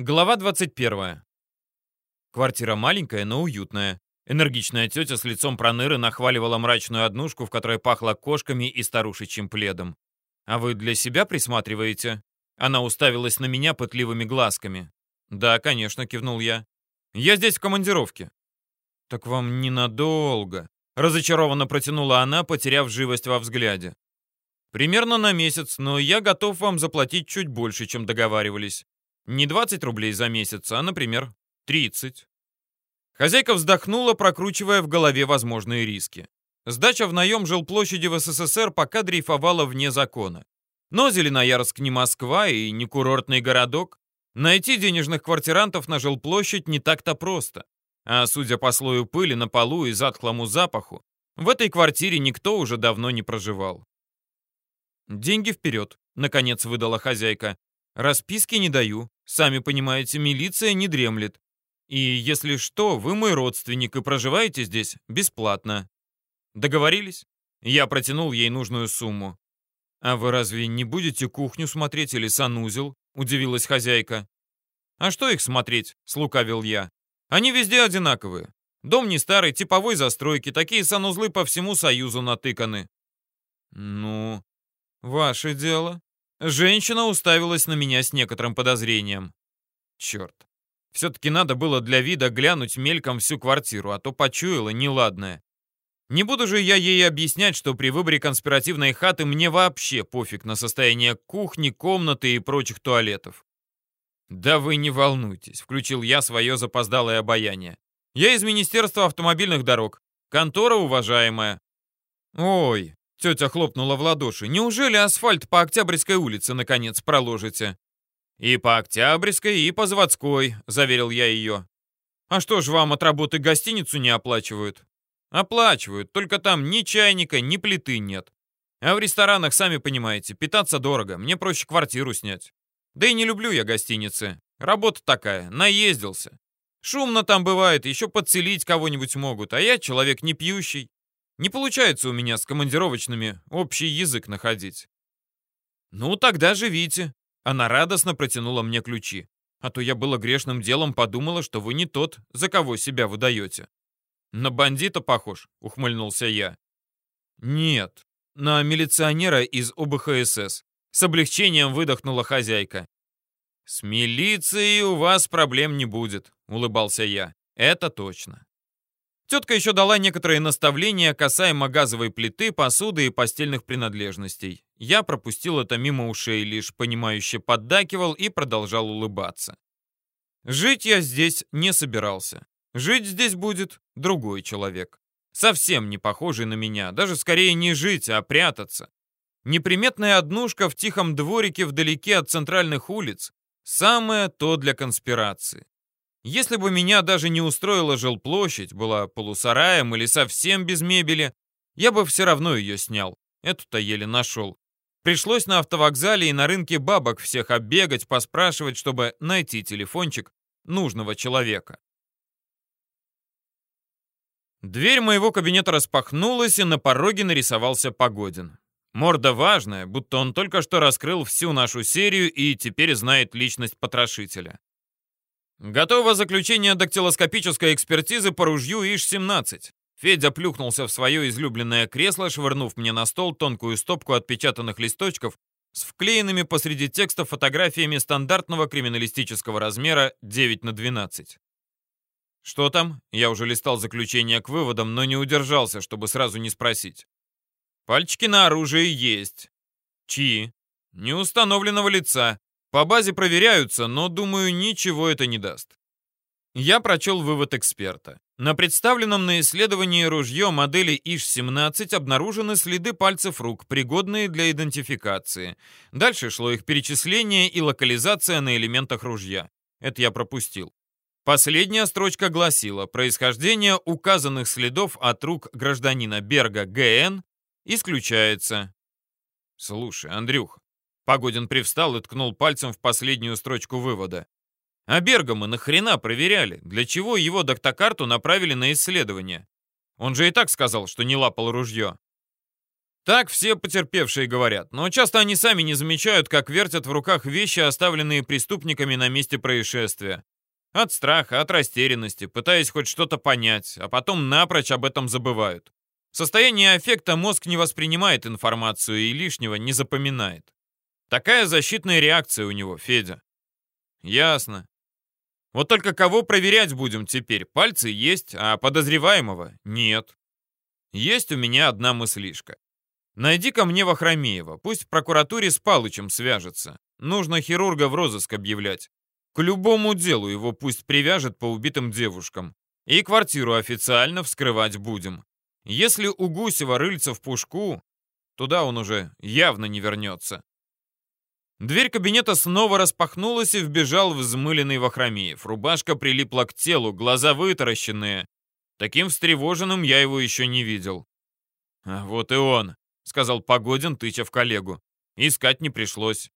Глава 21. Квартира маленькая, но уютная. Энергичная тетя с лицом проныры нахваливала мрачную однушку, в которой пахло кошками и старушечьим пледом. «А вы для себя присматриваете?» Она уставилась на меня пытливыми глазками. «Да, конечно», — кивнул я. «Я здесь в командировке». «Так вам ненадолго», — разочарованно протянула она, потеряв живость во взгляде. «Примерно на месяц, но я готов вам заплатить чуть больше, чем договаривались. Не 20 рублей за месяц, а, например, 30. Хозяйка вздохнула, прокручивая в голове возможные риски. Сдача в наем жилплощади в СССР пока дрейфовала вне закона. Но Зеленоярск не Москва и не курортный городок. Найти денежных квартирантов на жилплощадь не так-то просто. А судя по слою пыли на полу и затхлому запаху, в этой квартире никто уже давно не проживал. «Деньги вперед», — наконец выдала хозяйка. «Расписки не даю. Сами понимаете, милиция не дремлет. И если что, вы мой родственник и проживаете здесь бесплатно. Договорились? Я протянул ей нужную сумму. А вы разве не будете кухню смотреть или санузел? Удивилась хозяйка. А что их смотреть? Слукавил я. Они везде одинаковые. Дом не старый, типовой застройки, такие санузлы по всему Союзу натыканы. Ну, ваше дело. Женщина уставилась на меня с некоторым подозрением. Черт. Все-таки надо было для вида глянуть мельком всю квартиру, а то почуяла неладное. Не буду же я ей объяснять, что при выборе конспиративной хаты мне вообще пофиг на состояние кухни, комнаты и прочих туалетов. «Да вы не волнуйтесь», — включил я свое запоздалое обаяние. «Я из Министерства автомобильных дорог. Контора уважаемая». «Ой, Тетя хлопнула в ладоши. «Неужели асфальт по Октябрьской улице, наконец, проложите?» «И по Октябрьской, и по Заводской», — заверил я ее. «А что ж вам от работы гостиницу не оплачивают?» «Оплачивают, только там ни чайника, ни плиты нет. А в ресторанах, сами понимаете, питаться дорого, мне проще квартиру снять. Да и не люблю я гостиницы. Работа такая, наездился. Шумно там бывает, еще подцелить кого-нибудь могут, а я человек не пьющий. Не получается у меня с командировочными общий язык находить. Ну, тогда живите. Она радостно протянула мне ключи. А то я было грешным делом подумала, что вы не тот, за кого себя выдаете. На бандита похож, ухмыльнулся я. Нет, на милиционера из ОБХСС. С облегчением выдохнула хозяйка. «С милицией у вас проблем не будет», — улыбался я. «Это точно». Тетка еще дала некоторые наставления касаемо газовой плиты, посуды и постельных принадлежностей. Я пропустил это мимо ушей, лишь понимающе поддакивал и продолжал улыбаться. Жить я здесь не собирался. Жить здесь будет другой человек. Совсем не похожий на меня, даже скорее не жить, а прятаться. Неприметная однушка в тихом дворике вдалеке от центральных улиц – самое то для конспирации. Если бы меня даже не устроила жилплощадь, была полусараем или совсем без мебели, я бы все равно ее снял. Эту-то еле нашел. Пришлось на автовокзале и на рынке бабок всех оббегать, поспрашивать, чтобы найти телефончик нужного человека. Дверь моего кабинета распахнулась, и на пороге нарисовался Погодин. Морда важная, будто он только что раскрыл всю нашу серию и теперь знает личность потрошителя. Готово заключение дактилоскопической экспертизы по ружью ИШ-17. Федя плюхнулся в свое излюбленное кресло, швырнув мне на стол тонкую стопку отпечатанных листочков с вклеенными посреди текста фотографиями стандартного криминалистического размера 9 на 12. «Что там?» Я уже листал заключение к выводам, но не удержался, чтобы сразу не спросить. «Пальчики на оружии есть». «Чьи?» «Неустановленного лица. По базе проверяются, но, думаю, ничего это не даст. Я прочел вывод эксперта. На представленном на исследовании ружье модели ИШ-17 обнаружены следы пальцев рук, пригодные для идентификации. Дальше шло их перечисление и локализация на элементах ружья. Это я пропустил. Последняя строчка гласила, происхождение указанных следов от рук гражданина Берга ГН исключается. Слушай, Андрюх, Погодин привстал и ткнул пальцем в последнюю строчку вывода. А Берга мы нахрена проверяли? Для чего его доктокарту направили на исследование? Он же и так сказал, что не лапал ружье. Так все потерпевшие говорят, но часто они сами не замечают, как вертят в руках вещи, оставленные преступниками на месте происшествия. От страха, от растерянности, пытаясь хоть что-то понять, а потом напрочь об этом забывают. В состоянии аффекта мозг не воспринимает информацию и лишнего не запоминает. Такая защитная реакция у него, Федя. Ясно. Вот только кого проверять будем теперь? Пальцы есть, а подозреваемого нет. Есть у меня одна мыслишка. Найди-ка мне Вахромеева, пусть в прокуратуре с Палычем свяжется. Нужно хирурга в розыск объявлять. К любому делу его пусть привяжет по убитым девушкам. И квартиру официально вскрывать будем. Если у Гусева рыльца в пушку, туда он уже явно не вернется. Дверь кабинета снова распахнулась и вбежал взмыленный Вахромеев. Рубашка прилипла к телу, глаза вытаращенные. Таким встревоженным я его еще не видел. А вот и он сказал Погодин, тыча в коллегу. Искать не пришлось.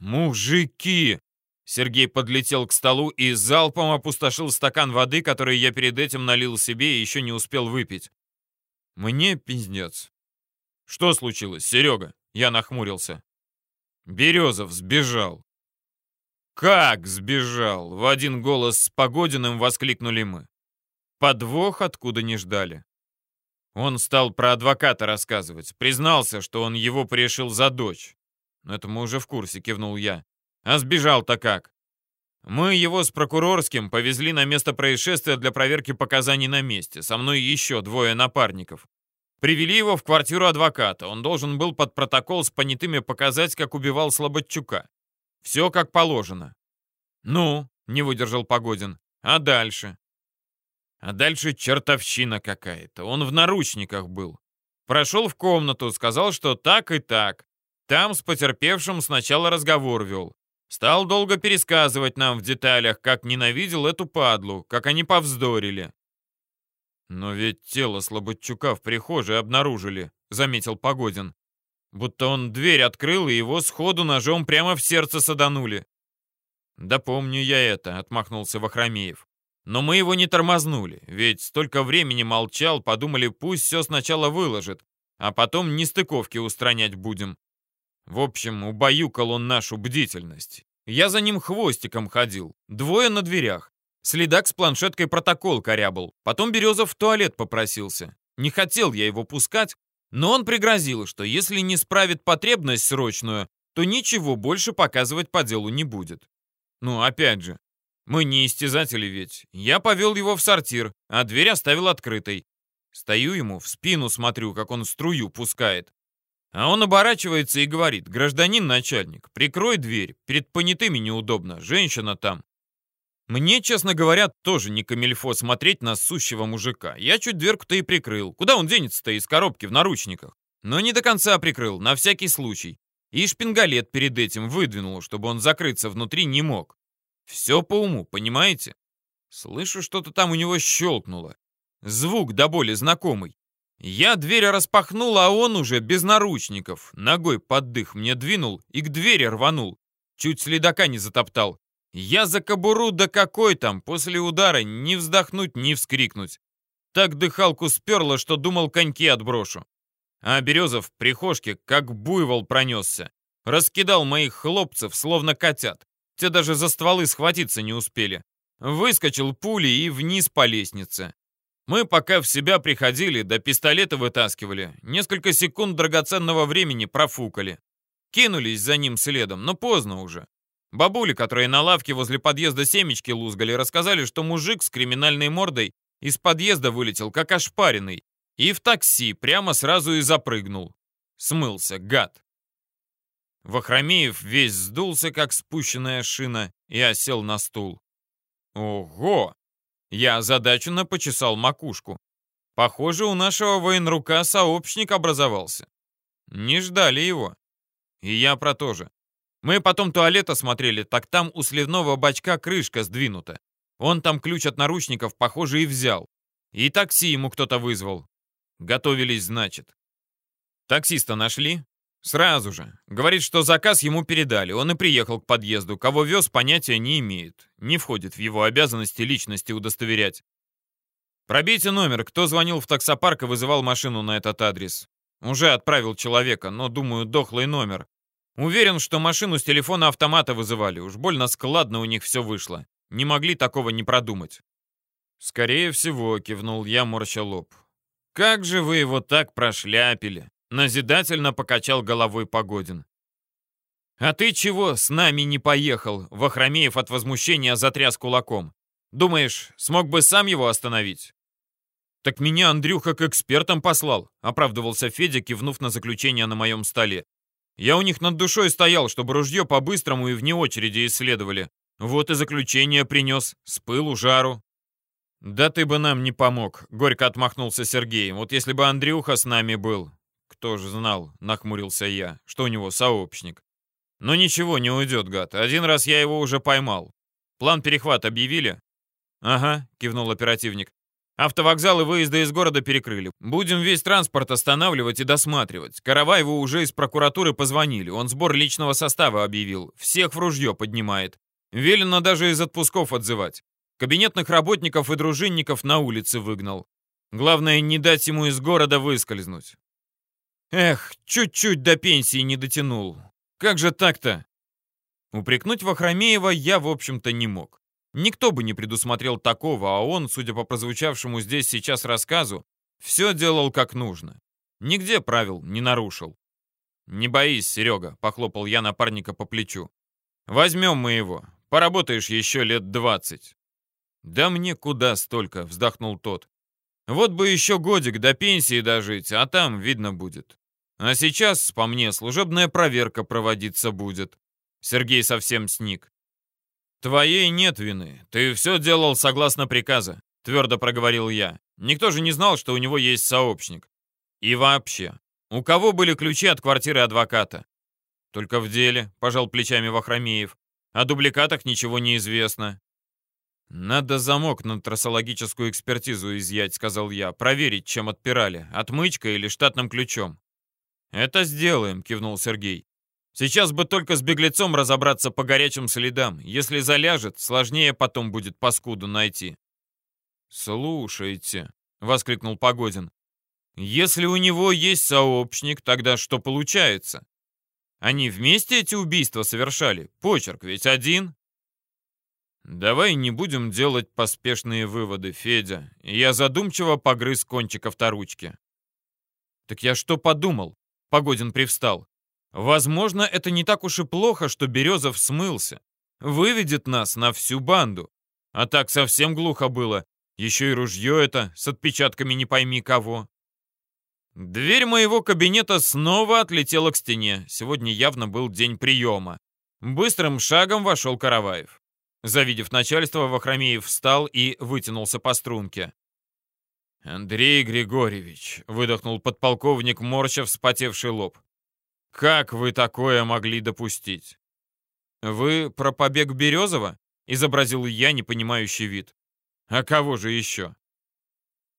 «Мужики!» Сергей подлетел к столу и залпом опустошил стакан воды, который я перед этим налил себе и еще не успел выпить. «Мне пиздец». «Что случилось, Серега?» Я нахмурился. «Березов сбежал». «Как сбежал?» В один голос с Погодиным воскликнули мы. Подвох откуда не ждали. Он стал про адвоката рассказывать. Признался, что он его порешил за дочь. Это мы уже в курсе, кивнул я. А сбежал-то как? Мы его с прокурорским повезли на место происшествия для проверки показаний на месте. Со мной еще двое напарников. Привели его в квартиру адвоката. Он должен был под протокол с понятыми показать, как убивал Слободчука. Все как положено. «Ну», — не выдержал Погодин, — «а дальше?» А дальше чертовщина какая-то. Он в наручниках был. Прошел в комнату, сказал, что так и так. Там с потерпевшим сначала разговор вел. Стал долго пересказывать нам в деталях, как ненавидел эту падлу, как они повздорили. «Но ведь тело Слободчука в прихожей обнаружили», — заметил Погодин. «Будто он дверь открыл, и его сходу ножом прямо в сердце саданули». «Да помню я это», — отмахнулся Вахромеев. Но мы его не тормознули, ведь столько времени молчал, подумали, пусть все сначала выложит, а потом нестыковки устранять будем. В общем, убаюкал он нашу бдительность. Я за ним хвостиком ходил, двое на дверях. Следак с планшеткой протокол корябал. Потом Березов в туалет попросился. Не хотел я его пускать, но он пригрозил, что если не справит потребность срочную, то ничего больше показывать по делу не будет. Ну, опять же, мы не истязатели ведь. Я повел его в сортир, а дверь оставил открытой. Стою ему, в спину смотрю, как он струю пускает. А он оборачивается и говорит, гражданин начальник, прикрой дверь, перед понятыми неудобно, женщина там. Мне, честно говоря, тоже не камильфо смотреть на сущего мужика. Я чуть дверку-то и прикрыл. Куда он денется-то из коробки в наручниках? Но не до конца прикрыл, на всякий случай. И шпингалет перед этим выдвинул, чтобы он закрыться внутри не мог. Все по уму, понимаете? Слышу, что-то там у него щелкнуло. Звук до боли знакомый. Я дверь распахнул, а он уже без наручников. Ногой под дых мне двинул и к двери рванул. Чуть следака не затоптал. Я за кобуру, да какой там, после удара ни вздохнуть, ни вскрикнуть. Так дыхалку сперло, что думал коньки отброшу. А Березов в прихожке как буйвол пронесся. Раскидал моих хлопцев, словно котят. Те даже за стволы схватиться не успели. Выскочил пулей и вниз по лестнице. Мы пока в себя приходили, до пистолета вытаскивали. Несколько секунд драгоценного времени профукали. Кинулись за ним следом, но поздно уже. Бабули, которые на лавке возле подъезда семечки лузгали, рассказали, что мужик с криминальной мордой из подъезда вылетел, как ошпаренный, и в такси прямо сразу и запрыгнул. Смылся, гад. Вахромеев весь сдулся, как спущенная шина, и осел на стул. «Ого!» Я озадаченно почесал макушку. Похоже, у нашего военрука сообщник образовался. Не ждали его. И я про то же. Мы потом туалет осмотрели, так там у сливного бачка крышка сдвинута. Он там ключ от наручников, похоже, и взял. И такси ему кто-то вызвал. Готовились, значит. Таксиста нашли? Сразу же. Говорит, что заказ ему передали. Он и приехал к подъезду. Кого вез, понятия не имеет. Не входит в его обязанности личности удостоверять. Пробейте номер. Кто звонил в таксопарк и вызывал машину на этот адрес? Уже отправил человека, но, думаю, дохлый номер. Уверен, что машину с телефона автомата вызывали. Уж больно складно у них все вышло. Не могли такого не продумать. Скорее всего, кивнул я, морща лоб. Как же вы его так прошляпили? Назидательно покачал головой Погодин. «А ты чего с нами не поехал?» Вахромеев от возмущения затряс кулаком. «Думаешь, смог бы сам его остановить?» «Так меня Андрюха к экспертам послал», — оправдывался Федя, кивнув на заключение на моем столе. «Я у них над душой стоял, чтобы ружье по-быстрому и вне очереди исследовали. Вот и заключение принес, с пылу жару». «Да ты бы нам не помог», — горько отмахнулся Сергей. «Вот если бы Андрюха с нами был». «Кто же знал», — нахмурился я, — «что у него сообщник». «Но ничего, не уйдет, гад. Один раз я его уже поймал. План перехват объявили?» «Ага», — кивнул оперативник. Автовокзалы и выезды из города перекрыли. Будем весь транспорт останавливать и досматривать. Караваеву уже из прокуратуры позвонили. Он сбор личного состава объявил. Всех в ружье поднимает. Велено даже из отпусков отзывать. Кабинетных работников и дружинников на улице выгнал. Главное, не дать ему из города выскользнуть. Эх, чуть-чуть до пенсии не дотянул. Как же так-то? Упрекнуть Вахромеева я, в общем-то, не мог. Никто бы не предусмотрел такого, а он, судя по прозвучавшему здесь сейчас рассказу, все делал как нужно. Нигде правил не нарушил. «Не боись, Серега», — похлопал я напарника по плечу. «Возьмем мы его. Поработаешь еще лет двадцать». «Да мне куда столько», — вздохнул тот. «Вот бы еще годик до пенсии дожить, а там видно будет. А сейчас, по мне, служебная проверка проводиться будет». Сергей совсем сник. «Твоей нет вины. Ты все делал согласно приказа», — твердо проговорил я. «Никто же не знал, что у него есть сообщник. И вообще, у кого были ключи от квартиры адвоката?» «Только в деле», — пожал плечами Вахромеев. «О дубликатах ничего не известно». «Надо замок на трассологическую экспертизу изъять», — сказал я. «Проверить, чем отпирали. Отмычкой или штатным ключом». «Это сделаем», — кивнул Сергей. Сейчас бы только с беглецом разобраться по горячим следам. Если заляжет, сложнее потом будет паскуду найти. «Слушайте», — воскликнул Погодин, — «если у него есть сообщник, тогда что получается? Они вместе эти убийства совершали? Почерк ведь один?» «Давай не будем делать поспешные выводы, Федя». Я задумчиво погрыз кончик авторучки. «Так я что подумал?» Погодин привстал. Возможно, это не так уж и плохо, что Березов смылся. Выведет нас на всю банду. А так совсем глухо было. Еще и ружье это, с отпечатками не пойми кого. Дверь моего кабинета снова отлетела к стене. Сегодня явно был день приема. Быстрым шагом вошел Караваев. Завидев начальство, Вахромеев встал и вытянулся по струнке. «Андрей Григорьевич», — выдохнул подполковник, морща вспотевший лоб. Как вы такое могли допустить? Вы про побег Березова? Изобразил я непонимающий вид. А кого же еще?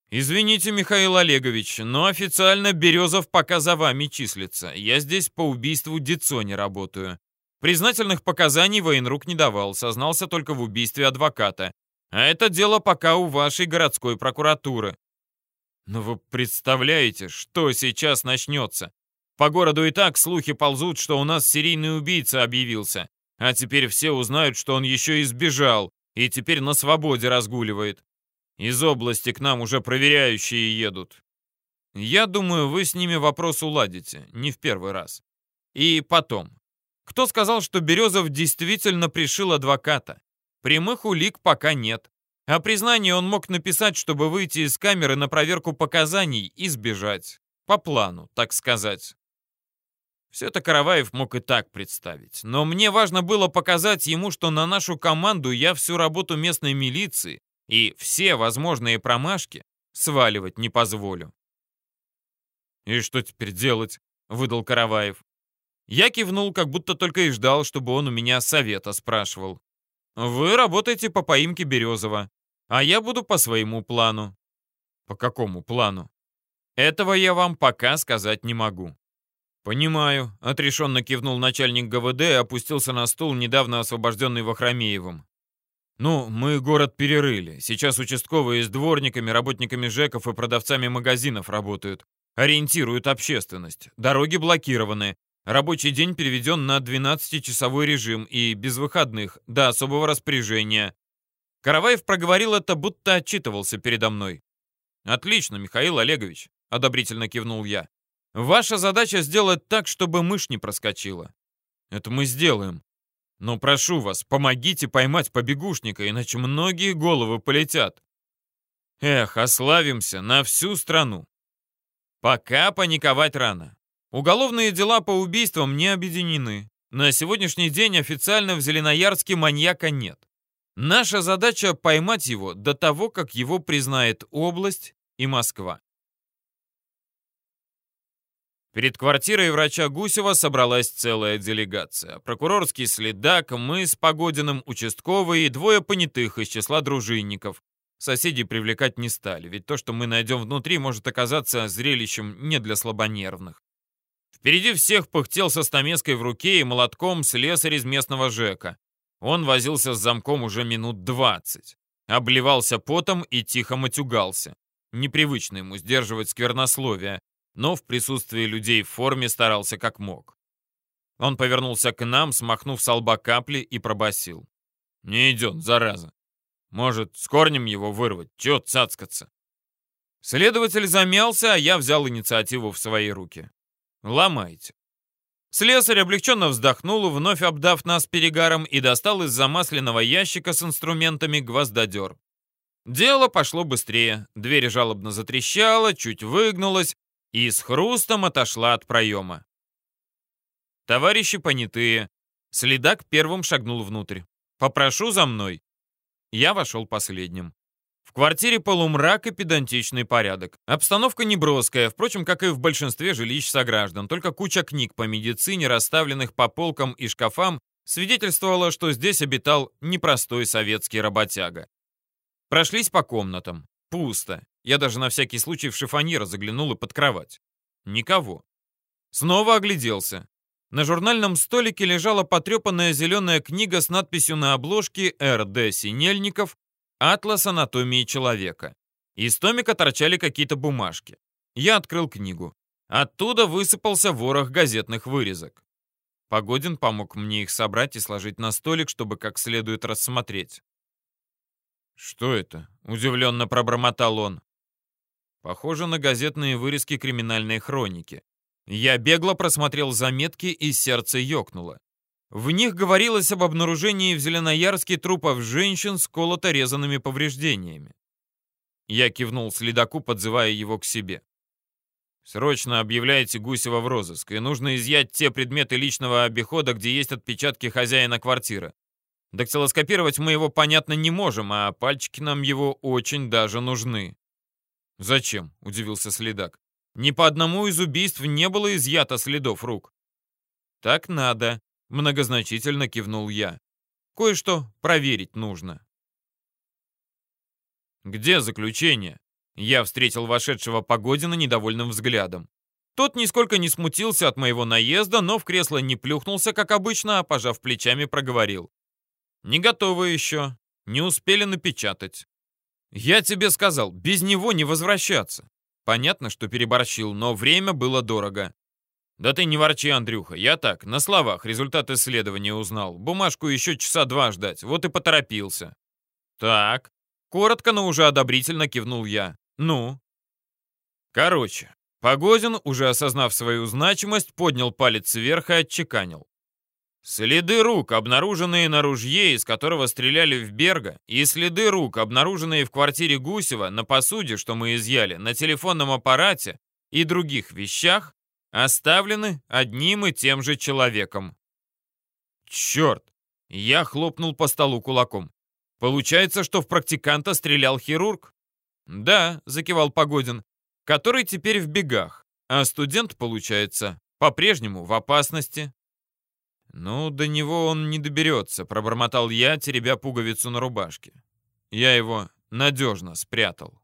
Извините, Михаил Олегович, но официально Березов пока за вами числится. Я здесь по убийству Дицони работаю. Признательных показаний военрук не давал, сознался только в убийстве адвоката. А это дело пока у вашей городской прокуратуры. Но вы представляете, что сейчас начнется? По городу и так слухи ползут, что у нас серийный убийца объявился. А теперь все узнают, что он еще и сбежал, и теперь на свободе разгуливает. Из области к нам уже проверяющие едут. Я думаю, вы с ними вопрос уладите, не в первый раз. И потом. Кто сказал, что Березов действительно пришил адвоката? Прямых улик пока нет. А признание он мог написать, чтобы выйти из камеры на проверку показаний и сбежать. По плану, так сказать. Все это Караваев мог и так представить. Но мне важно было показать ему, что на нашу команду я всю работу местной милиции и все возможные промашки сваливать не позволю. «И что теперь делать?» — выдал Караваев. Я кивнул, как будто только и ждал, чтобы он у меня совета спрашивал. «Вы работаете по поимке Березова, а я буду по своему плану». «По какому плану?» «Этого я вам пока сказать не могу. «Понимаю», — отрешенно кивнул начальник ГВД и опустился на стул, недавно освобожденный Вахромеевым. «Ну, мы город перерыли. Сейчас участковые с дворниками, работниками ЖЭКов и продавцами магазинов работают. Ориентируют общественность. Дороги блокированы. Рабочий день переведен на 12-часовой режим и без выходных, до особого распоряжения. Караваев проговорил это, будто отчитывался передо мной. «Отлично, Михаил Олегович», — одобрительно кивнул я. «Ваша задача сделать так, чтобы мышь не проскочила». «Это мы сделаем. Но прошу вас, помогите поймать побегушника, иначе многие головы полетят». «Эх, ославимся на всю страну». «Пока паниковать рано. Уголовные дела по убийствам не объединены. На сегодняшний день официально в Зеленоярске маньяка нет. Наша задача поймать его до того, как его признает область и Москва. Перед квартирой врача Гусева собралась целая делегация. Прокурорский следак, мы с Погодиным, участковый и двое понятых из числа дружинников. Соседей привлекать не стали, ведь то, что мы найдем внутри, может оказаться зрелищем не для слабонервных. Впереди всех пыхтел со стамеской в руке и молотком слесарь из местного ЖЭКа. Он возился с замком уже минут двадцать. Обливался потом и тихо матюгался. Непривычно ему сдерживать сквернословие, но в присутствии людей в форме старался как мог. Он повернулся к нам, смахнув с лба капли и пробасил: «Не идет, зараза. Может, с корнем его вырвать? Чё цацкаться?» Следователь замялся, а я взял инициативу в свои руки. Ломайте. Слесарь облегченно вздохнул, вновь обдав нас перегаром, и достал из замасленного ящика с инструментами гвоздодер. Дело пошло быстрее. Дверь жалобно затрещала, чуть выгнулась и с хрустом отошла от проема. Товарищи понятые. Следак первым шагнул внутрь. «Попрошу за мной». Я вошел последним квартире полумрак и педантичный порядок. Обстановка неброская, впрочем, как и в большинстве жилищ сограждан, только куча книг по медицине, расставленных по полкам и шкафам, свидетельствовала, что здесь обитал непростой советский работяга. Прошлись по комнатам. Пусто. Я даже на всякий случай в шифоньер заглянул и под кровать. Никого. Снова огляделся. На журнальном столике лежала потрепанная зеленая книга с надписью на обложке «Р.Д. Синельников. Атлас анатомии человека. Из томика торчали какие-то бумажки. Я открыл книгу. Оттуда высыпался ворох газетных вырезок. Погодин помог мне их собрать и сложить на столик, чтобы как следует рассмотреть. «Что это?» — удивленно пробормотал он. Похоже на газетные вырезки криминальной хроники. Я бегло просмотрел заметки, и сердце ёкнуло. В них говорилось об обнаружении в Зеленоярске трупов женщин с колото-резанными повреждениями. Я кивнул следаку, подзывая его к себе. «Срочно объявляйте Гусева в розыск, и нужно изъять те предметы личного обихода, где есть отпечатки хозяина квартиры. Дактилоскопировать мы его, понятно, не можем, а пальчики нам его очень даже нужны». «Зачем?» — удивился следак. «Ни по одному из убийств не было изъято следов рук». «Так надо», Многозначительно кивнул я. Кое-что проверить нужно. «Где заключение?» Я встретил вошедшего Погодина недовольным взглядом. Тот нисколько не смутился от моего наезда, но в кресло не плюхнулся, как обычно, а, пожав плечами, проговорил. «Не готовы еще. Не успели напечатать. Я тебе сказал, без него не возвращаться. Понятно, что переборщил, но время было дорого. «Да ты не ворчи, Андрюха, я так, на словах, результат исследования узнал. Бумажку еще часа два ждать, вот и поторопился». «Так». Коротко, но уже одобрительно кивнул я. «Ну?» Короче, Погодин, уже осознав свою значимость, поднял палец вверх и отчеканил. Следы рук, обнаруженные на ружье, из которого стреляли в Берга, и следы рук, обнаруженные в квартире Гусева, на посуде, что мы изъяли, на телефонном аппарате и других вещах, оставлены одним и тем же человеком. Черт! Я хлопнул по столу кулаком. Получается, что в практиканта стрелял хирург? Да, закивал Погодин, который теперь в бегах, а студент, получается, по-прежнему в опасности. Ну, до него он не доберется, пробормотал я, теребя пуговицу на рубашке. Я его надежно спрятал.